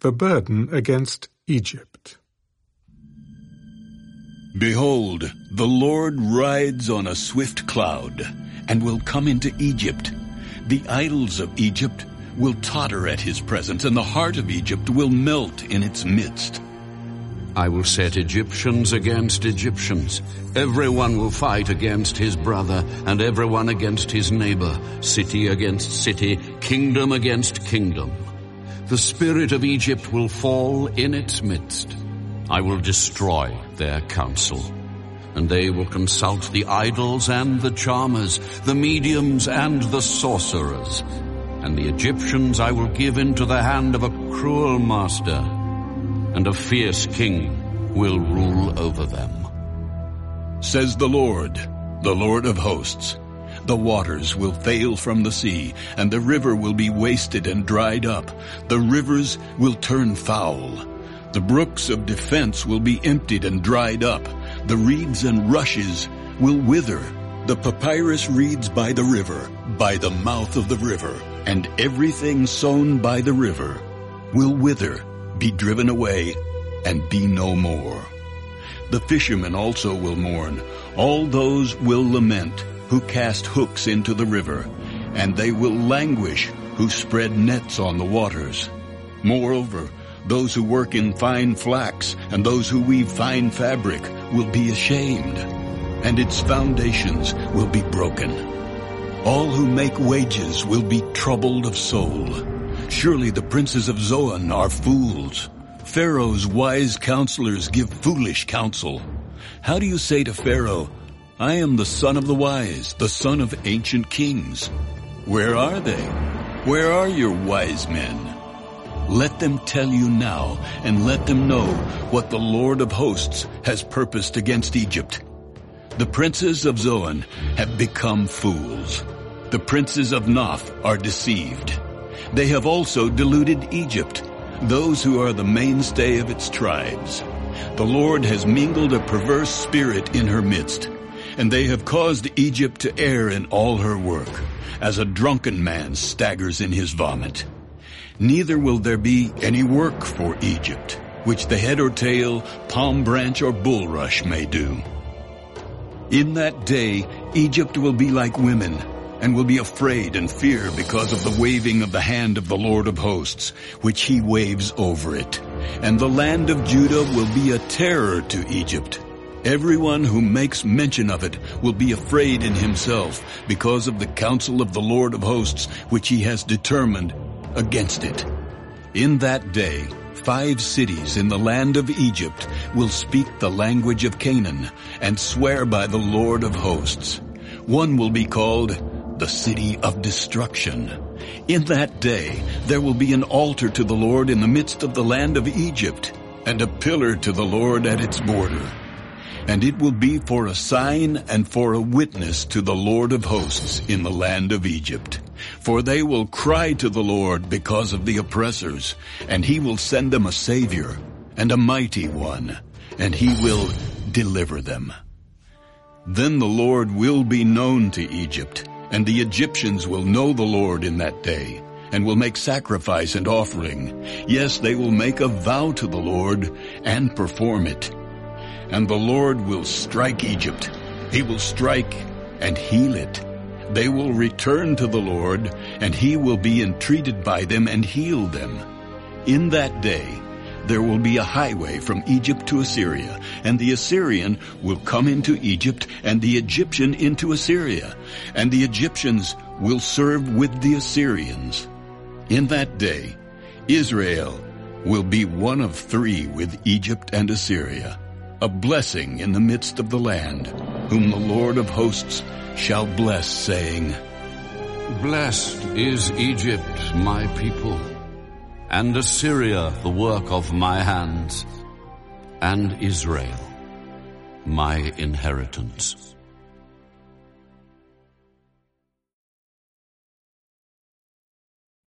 the burden against Egypt. Behold, the Lord rides on a swift cloud, and will come into Egypt. The idols of Egypt will totter at his presence, and the heart of Egypt will melt in its midst. I will set Egyptians against Egyptians. Everyone will fight against his brother, and everyone against his neighbor, city against city, kingdom against kingdom. The spirit of Egypt will fall in its midst. I will destroy their counsel. And they will consult the idols and the charmers, the mediums and the sorcerers. And the Egyptians I will give into the hand of a cruel master, and a fierce king will rule over them. Says the Lord, the Lord of hosts, the waters will fail from the sea, and the river will be wasted and dried up. The rivers will turn foul. The brooks of defense will be emptied and dried up. The reeds and rushes will wither. The papyrus reeds by the river, by the mouth of the river, and everything sown by the river will wither, be driven away, and be no more. The fishermen also will mourn. All those will lament who cast hooks into the river, and they will languish who spread nets on the waters. Moreover, those who work in fine flax and those who weave fine fabric will be ashamed, and its foundations will be broken. All who make wages will be troubled of soul. Surely the princes of Zoan are fools. Pharaoh's wise counselors give foolish counsel. How do you say to Pharaoh, I am the son of the wise, the son of ancient kings? Where are they? Where are your wise men? Let them tell you now, and let them know what the Lord of hosts has purposed against Egypt. The princes of Zoan have become fools. The princes of Noph are deceived. They have also deluded Egypt, those who are the mainstay of its tribes. The Lord has mingled a perverse spirit in her midst, and they have caused Egypt to err in all her work, as a drunken man staggers in his vomit. Neither will there be any work for Egypt, which the head or tail, palm branch or bulrush may do. In that day, Egypt will be like women, and will be afraid and fear because of the waving of the hand of the Lord of hosts, which he waves over it. And the land of Judah will be a terror to Egypt. Everyone who makes mention of it will be afraid in himself because of the counsel of the Lord of hosts, which he has determined against it. In that day, five cities in the land of Egypt will speak the language of Canaan and swear by the Lord of hosts. One will be called the city of destruction. In that day, there will be an altar to the Lord in the midst of the land of Egypt and a pillar to the Lord at its border. And it will be for a sign and for a witness to the Lord of hosts in the land of Egypt. For they will cry to the Lord because of the oppressors, and he will send them a savior and a mighty one, and he will deliver them. Then the Lord will be known to Egypt, and the Egyptians will know the Lord in that day, and will make sacrifice and offering. Yes, they will make a vow to the Lord and perform it. And the Lord will strike Egypt. He will strike and heal it. They will return to the Lord, and he will be entreated by them and heal them. In that day, there will be a highway from Egypt to Assyria, and the Assyrian will come into Egypt, and the Egyptian into Assyria, and the Egyptians will serve with the Assyrians. In that day, Israel will be one of three with Egypt and Assyria a blessing in the midst of the land, whom the Lord of hosts shall bless, saying, Blessed is Egypt, my people, and Assyria, the work of my hands, and Israel, my inheritance.